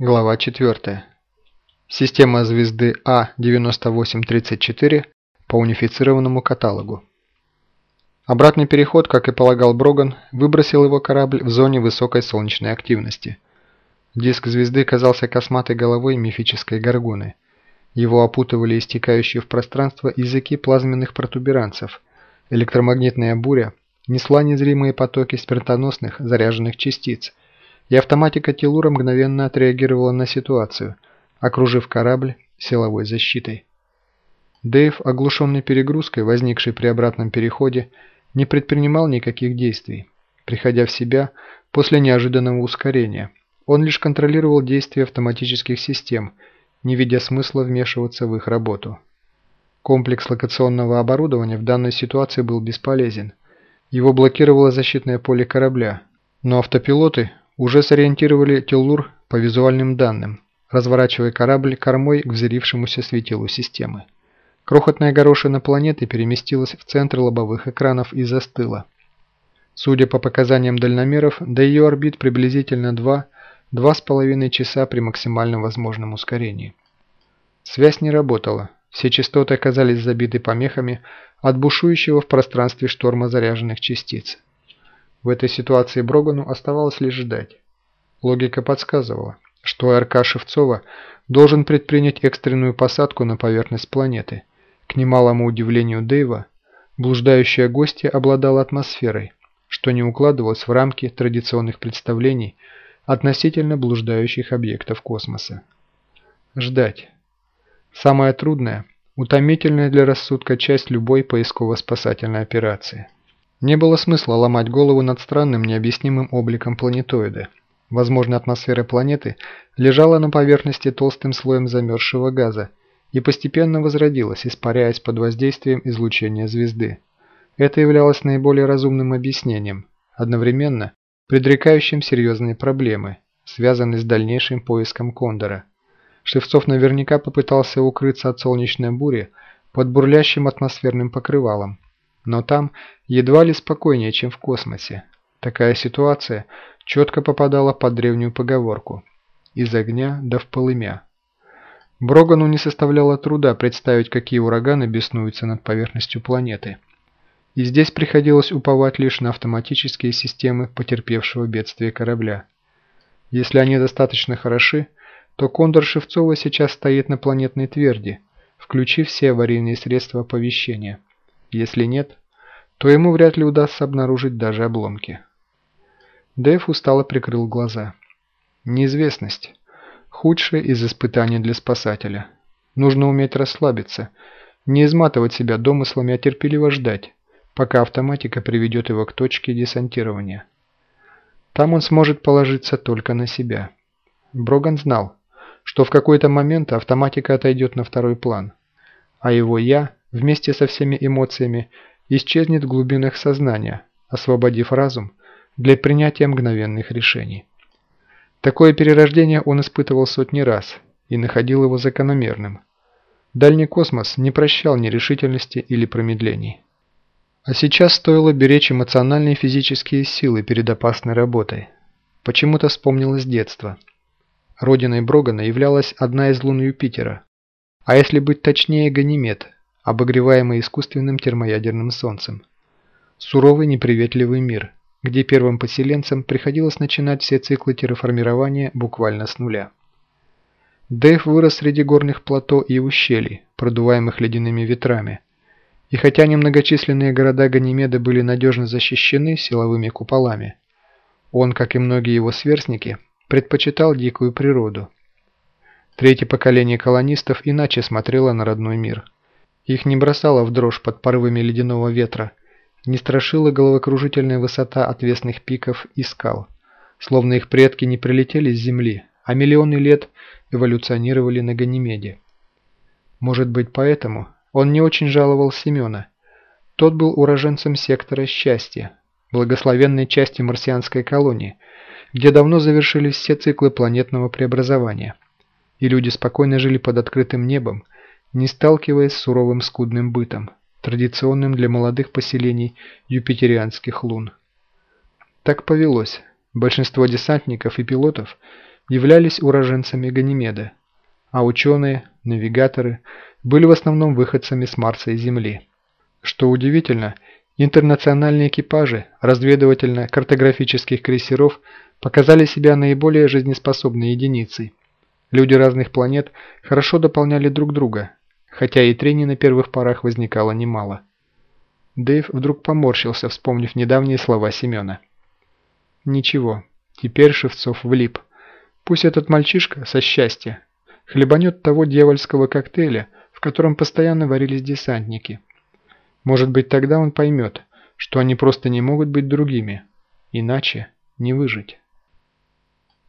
Глава 4. Система звезды А9834 по унифицированному каталогу. Обратный переход, как и полагал Броган, выбросил его корабль в зоне высокой солнечной активности. Диск звезды казался косматой головой мифической горгоны. Его опутывали истекающие в пространство языки плазменных протуберанцев. Электромагнитная буря несла незримые потоки смертоносных заряженных частиц – и автоматика Телура мгновенно отреагировала на ситуацию, окружив корабль силовой защитой. Дэйв, оглушенный перегрузкой, возникшей при обратном переходе, не предпринимал никаких действий. Приходя в себя после неожиданного ускорения, он лишь контролировал действия автоматических систем, не видя смысла вмешиваться в их работу. Комплекс локационного оборудования в данной ситуации был бесполезен. Его блокировало защитное поле корабля, но автопилоты уже сориентировали Теллур по визуальным данным, разворачивая корабль кормой к взорившемуся светилу системы. Крохотная горошина планеты переместилась в центр лобовых экранов и застыла. Судя по показаниям дальномеров, до ее орбит приблизительно 2-2,5 часа при максимальном возможном ускорении. Связь не работала, все частоты оказались забиты помехами от бушующего в пространстве шторма заряженных частиц. В этой ситуации Брогану оставалось лишь ждать. Логика подсказывала, что АРК Шевцова должен предпринять экстренную посадку на поверхность планеты. К немалому удивлению Дэйва, блуждающая гостья обладала атмосферой, что не укладывалось в рамки традиционных представлений относительно блуждающих объектов космоса. Ждать. Самая трудная, утомительная для рассудка часть любой поисково-спасательной операции. Не было смысла ломать голову над странным необъяснимым обликом планетоида. Возможно, атмосфера планеты лежала на поверхности толстым слоем замерзшего газа и постепенно возродилась, испаряясь под воздействием излучения звезды. Это являлось наиболее разумным объяснением, одновременно предрекающим серьезные проблемы, связанные с дальнейшим поиском Кондора. Шевцов наверняка попытался укрыться от солнечной бури под бурлящим атмосферным покрывалом, но там едва ли спокойнее, чем в космосе. Такая ситуация четко попадала под древнюю поговорку «из огня да в полымя». Брогану не составляло труда представить, какие ураганы беснуются над поверхностью планеты. И здесь приходилось уповать лишь на автоматические системы потерпевшего бедствия корабля. Если они достаточно хороши, то Кондор Шевцова сейчас стоит на планетной тверди, включив все аварийные средства оповещения. Если нет, то ему вряд ли удастся обнаружить даже обломки. Дэйв устало прикрыл глаза. Неизвестность. Худшее из испытаний для спасателя. Нужно уметь расслабиться, не изматывать себя домыслами, а терпеливо ждать, пока автоматика приведет его к точке десантирования. Там он сможет положиться только на себя. Броган знал, что в какой-то момент автоматика отойдет на второй план, а его «я» вместе со всеми эмоциями исчезнет в глубинах сознания, освободив разум для принятия мгновенных решений. Такое перерождение он испытывал сотни раз и находил его закономерным. Дальний космос не прощал нерешительности или промедлений. А сейчас стоило беречь эмоциональные и физические силы перед опасной работой. Почему-то вспомнилось детство. Родиной Брогана являлась одна из лун Юпитера, а если быть точнее Ганимед – обогреваемый искусственным термоядерным солнцем. Суровый неприветливый мир, где первым поселенцам приходилось начинать все циклы терраформирования буквально с нуля. Дэйв вырос среди горных плато и ущелий, продуваемых ледяными ветрами. И хотя немногочисленные города Ганимеда были надежно защищены силовыми куполами, он, как и многие его сверстники, предпочитал дикую природу. Третье поколение колонистов иначе смотрело на родной мир – их не бросало в дрожь под порывами ледяного ветра, не страшила головокружительная высота отвесных пиков и скал, словно их предки не прилетели с Земли, а миллионы лет эволюционировали на Ганимеде. Может быть поэтому он не очень жаловал Семена. Тот был уроженцем сектора счастья, благословенной части марсианской колонии, где давно завершились все циклы планетного преобразования, и люди спокойно жили под открытым небом, не сталкиваясь с суровым скудным бытом, традиционным для молодых поселений юпитерианских лун. Так повелось. Большинство десантников и пилотов являлись уроженцами Ганимеда, а ученые, навигаторы были в основном выходцами с Марса и Земли. Что удивительно, интернациональные экипажи разведывательно-картографических крейсеров показали себя наиболее жизнеспособной единицей. Люди разных планет хорошо дополняли друг друга, хотя и трений на первых порах возникало немало. Дэйв вдруг поморщился, вспомнив недавние слова Семена. Ничего, теперь Шевцов влип. Пусть этот мальчишка со счастья хлебанет того дьявольского коктейля, в котором постоянно варились десантники. Может быть тогда он поймет, что они просто не могут быть другими, иначе не выжить.